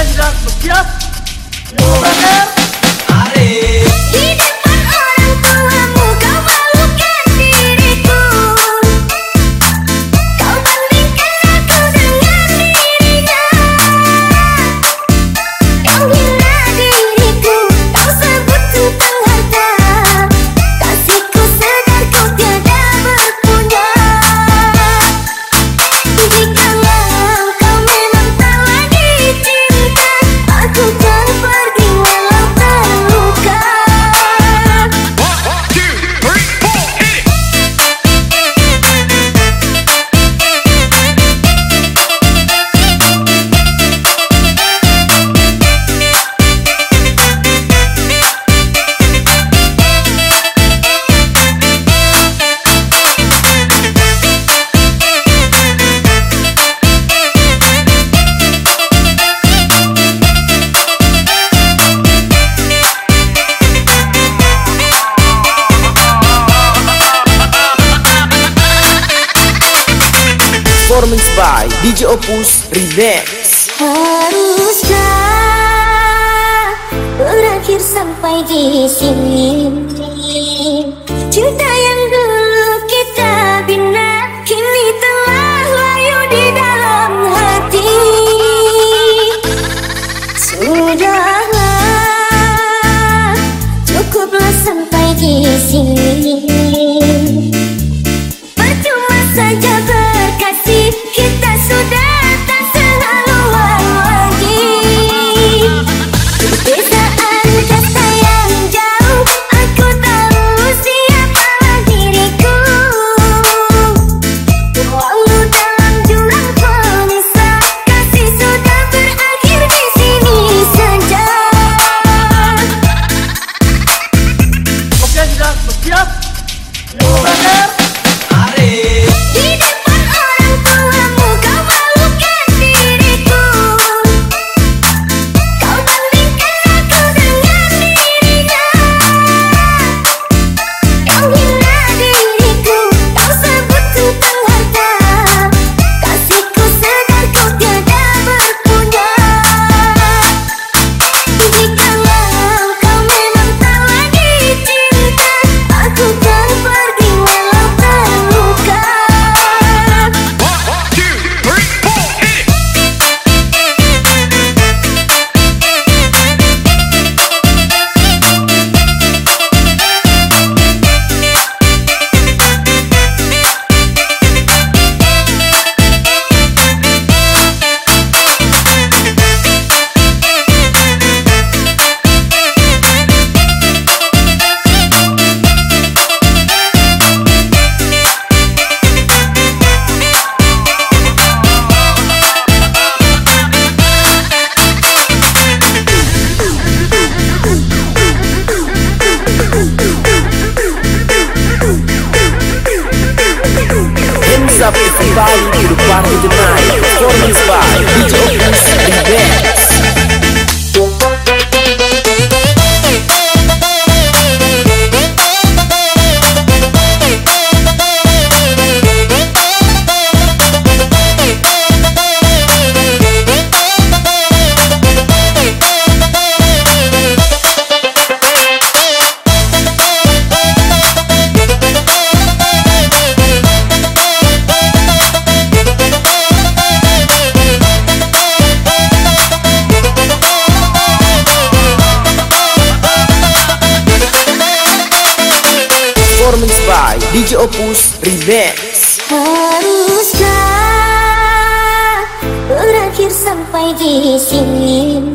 Dendrak Bekias Lumer Arif performance by DJ Opus Remix. Haruslah berakhir sampai di sini. Cinta yang dulu kita bina kini telah layu di dalam hati. Sudahlah, cukuplah sampai di sini. performance by DJ Opus Remix. Haruskah berakhir sampai di sini?